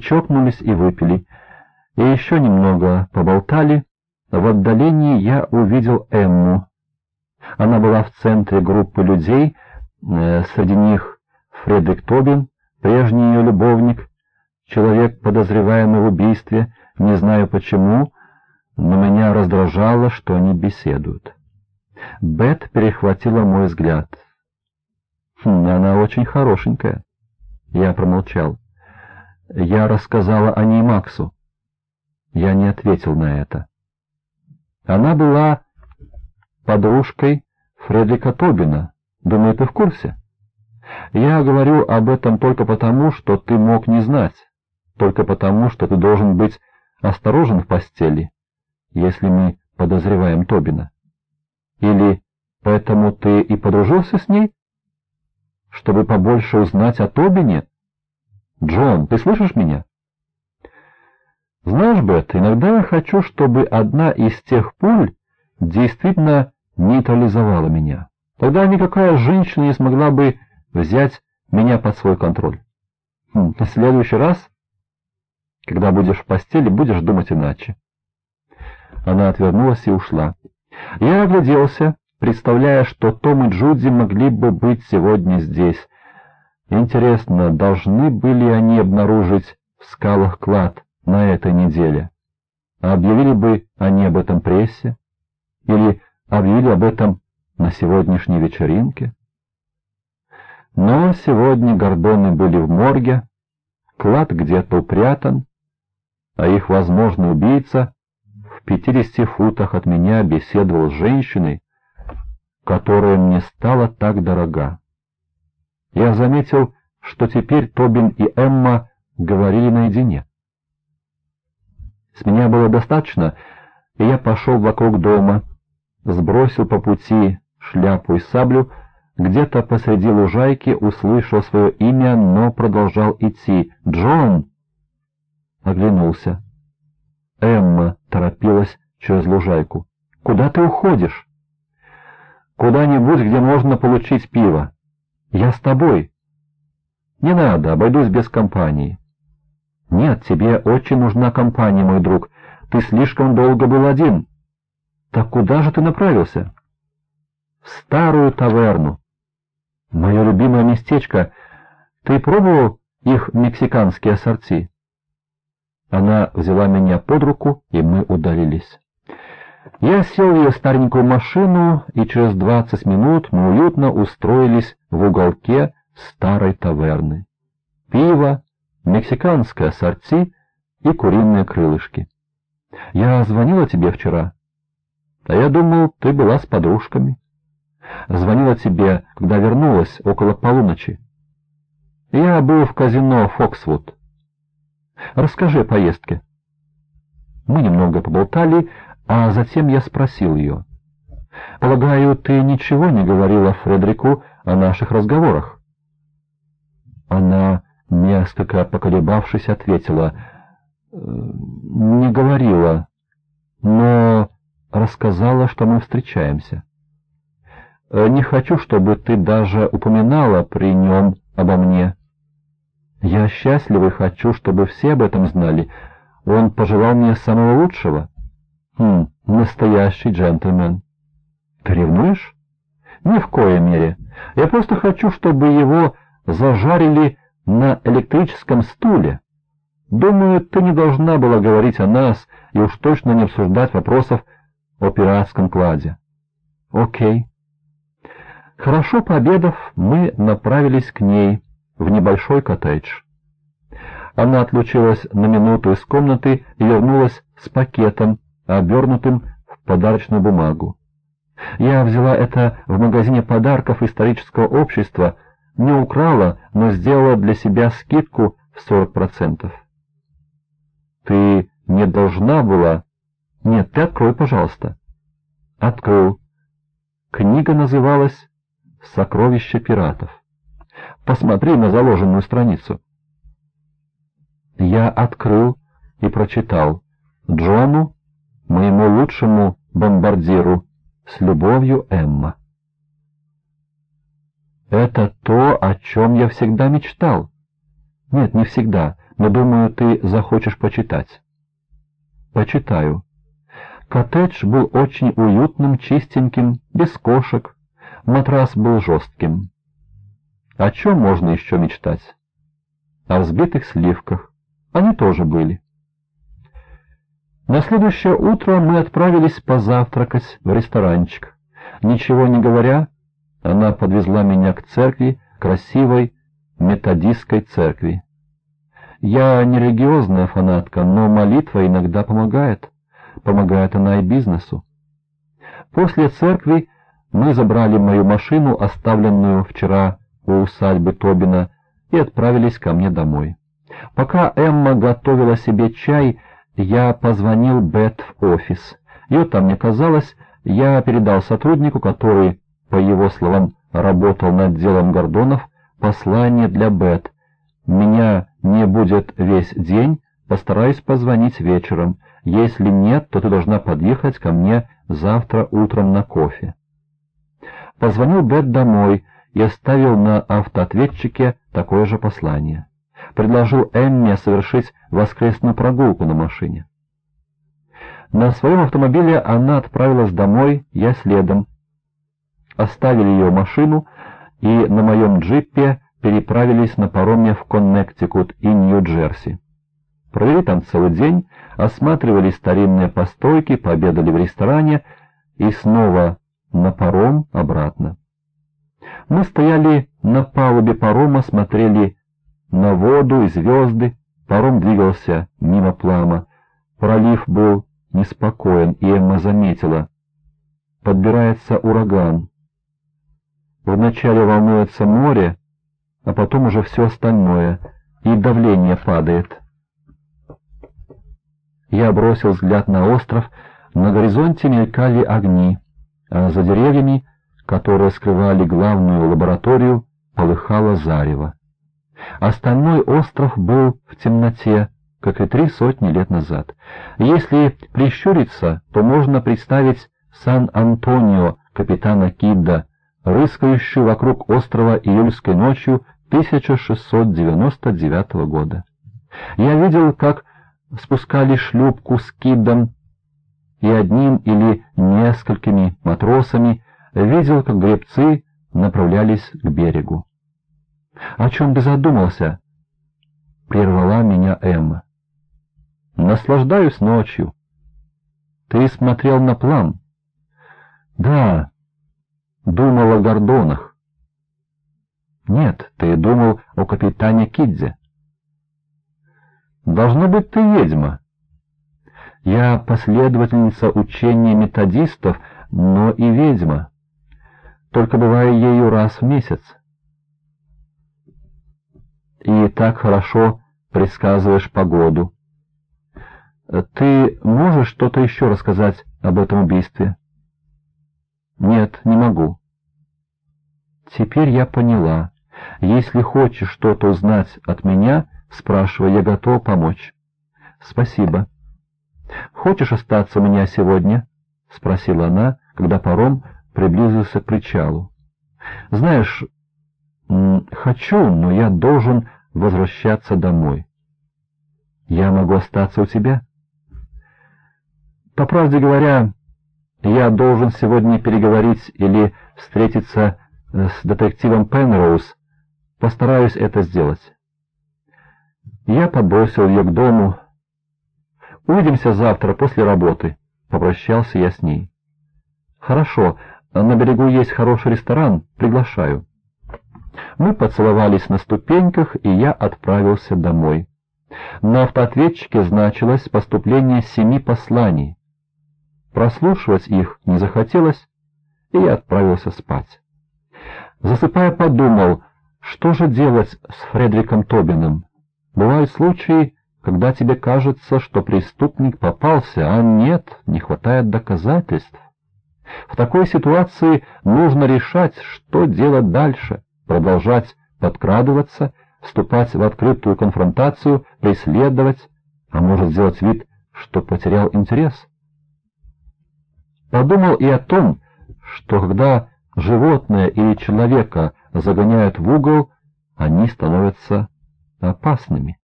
Чокнулись и выпили. И еще немного поболтали. В отдалении я увидел Эмму. Она была в центре группы людей, э, среди них Фредерик Тобин, прежний ее любовник, человек, подозреваемый в убийстве, не знаю почему, но меня раздражало, что они беседуют. Бет перехватила мой взгляд. «Хм, «Она очень хорошенькая». Я промолчал. Я рассказала о ней Максу. Я не ответил на это. Она была подружкой Фредрика Тобина. Думаю, ты в курсе? Я говорю об этом только потому, что ты мог не знать, только потому, что ты должен быть осторожен в постели, если мы подозреваем Тобина. Или поэтому ты и подружился с ней? Чтобы побольше узнать о Тобине? Джон, ты слышишь меня? Знаешь, Бет, иногда я хочу, чтобы одна из тех пуль действительно нейтрализовала меня. Тогда никакая женщина не смогла бы взять меня под свой контроль. Хм, в следующий раз, когда будешь в постели, будешь думать иначе. Она отвернулась и ушла. Я огляделся, представляя, что Том и Джуди могли бы быть сегодня здесь. Интересно, должны были они обнаружить в скалах клад на этой неделе? А объявили бы они об этом прессе? Или объявили об этом на сегодняшней вечеринке? Но сегодня гордоны были в морге, клад где-то упрятан, а их возможный убийца в пятидесяти футах от меня беседовал с женщиной, которая мне стала так дорога. Я заметил, что теперь Тобин и Эмма говорили наедине. С меня было достаточно, и я пошел вокруг дома, сбросил по пути шляпу и саблю, где-то посреди лужайки услышал свое имя, но продолжал идти. «Джон!» Оглянулся. Эмма торопилась через лужайку. «Куда ты уходишь?» «Куда-нибудь, где можно получить пиво. Я с тобой». «Не надо, обойдусь без компании». «Нет, тебе очень нужна компания, мой друг. Ты слишком долго был один». «Так куда же ты направился?» «В старую таверну». «Мое любимое местечко. Ты пробовал их мексиканские ассорти?» Она взяла меня под руку, и мы удалились. Я сел в ее старенькую машину, и через двадцать минут мы уютно устроились в уголке старой таверны. Пиво, мексиканское ассорти и куриные крылышки. Я звонила тебе вчера. А я думал, ты была с подружками. Звонила тебе, когда вернулась, около полуночи. Я был в казино «Фоксвуд». Расскажи о поездке. Мы немного поболтали, а затем я спросил ее. «Полагаю, ты ничего не говорила Фредерику о наших разговорах?» Она, несколько поколебавшись, ответила. «Не говорила, но рассказала, что мы встречаемся. Не хочу, чтобы ты даже упоминала при нем обо мне. Я счастлив и хочу, чтобы все об этом знали. Он пожелал мне самого лучшего». Хм, настоящий джентльмен. Ты ревнуешь? Ни в коей мере. Я просто хочу, чтобы его зажарили на электрическом стуле. Думаю, ты не должна была говорить о нас и уж точно не обсуждать вопросов о пиратском кладе. Окей. Хорошо пообедав, мы направились к ней в небольшой коттедж. Она отлучилась на минуту из комнаты и вернулась с пакетом, обернутым в подарочную бумагу. Я взяла это в магазине подарков исторического общества, не украла, но сделала для себя скидку в 40%. Ты не должна была... Нет, ты открой, пожалуйста. Открыл. Книга называлась «Сокровища пиратов». Посмотри на заложенную страницу. Я открыл и прочитал Джону моему лучшему бомбардиру, с любовью, Эмма. Это то, о чем я всегда мечтал. Нет, не всегда. но, думаю, ты захочешь почитать. Почитаю. Коттедж был очень уютным, чистеньким, без кошек. Матрас был жестким. О чем можно еще мечтать? О взбитых сливках. Они тоже были. На следующее утро мы отправились позавтракать в ресторанчик. Ничего не говоря, она подвезла меня к церкви, красивой методистской церкви. Я не религиозная фанатка, но молитва иногда помогает. Помогает она и бизнесу. После церкви мы забрали мою машину, оставленную вчера у усадьбы Тобина, и отправились ко мне домой. Пока Эмма готовила себе чай, я позвонил Бет в офис. Ее там не казалось, я передал сотруднику, который, по его словам, работал над делом Гордонов, послание для Бет. Меня не будет весь день, постараюсь позвонить вечером. Если нет, то ты должна подъехать ко мне завтра утром на кофе. Позвонил Бет домой и оставил на автоответчике такое же послание. Предложил Эмме совершить воскресную прогулку на машине. На своем автомобиле она отправилась домой, я следом. Оставили ее машину, и на моем джипе переправились на пароме в Коннектикут и Нью-Джерси. Провели там целый день, осматривали старинные постройки, пообедали в ресторане и снова на паром обратно. Мы стояли на палубе парома, смотрели на воду и звезды, паром двигался мимо плама. Пролив был неспокоен, и Эмма заметила. Подбирается ураган. Вначале волнуется море, а потом уже все остальное, и давление падает. Я бросил взгляд на остров, на горизонте мелькали огни, а за деревьями, которые скрывали главную лабораторию, полыхало зарево. Остальной остров был в темноте, как и три сотни лет назад. Если прищуриться, то можно представить Сан-Антонио капитана Кидда, рыскающую вокруг острова июльской ночью 1699 года. Я видел, как спускали шлюпку с Киддом и одним или несколькими матросами, видел, как гребцы направлялись к берегу. «О чем ты задумался?» — прервала меня Эмма. «Наслаждаюсь ночью». «Ты смотрел на план?» «Да, думал о Гордонах». «Нет, ты думал о капитане Кидзе». «Должно быть, ты ведьма». «Я последовательница учения методистов, но и ведьма, только бываю ею раз в месяц» и так хорошо предсказываешь погоду. Ты можешь что-то еще рассказать об этом убийстве? Нет, не могу. Теперь я поняла. Если хочешь что-то узнать от меня, спрашивай, я готова помочь. Спасибо. Хочешь остаться у меня сегодня? Спросила она, когда паром приблизился к причалу. Знаешь, хочу, но я должен возвращаться домой. Я могу остаться у тебя? По правде говоря, я должен сегодня переговорить или встретиться э, с детективом Пенроуз. Постараюсь это сделать. Я подбросил ее к дому. Увидимся завтра после работы. Попрощался я с ней. Хорошо, на берегу есть хороший ресторан, приглашаю. Мы поцеловались на ступеньках, и я отправился домой. На автоответчике значилось поступление семи посланий. Прослушивать их не захотелось, и я отправился спать. Засыпая, подумал, что же делать с Фредериком Тобином. Бывают случаи, когда тебе кажется, что преступник попался, а нет, не хватает доказательств. В такой ситуации нужно решать, что делать дальше продолжать подкрадываться, вступать в открытую конфронтацию, преследовать, а может сделать вид, что потерял интерес. Подумал и о том, что когда животное или человека загоняют в угол, они становятся опасными.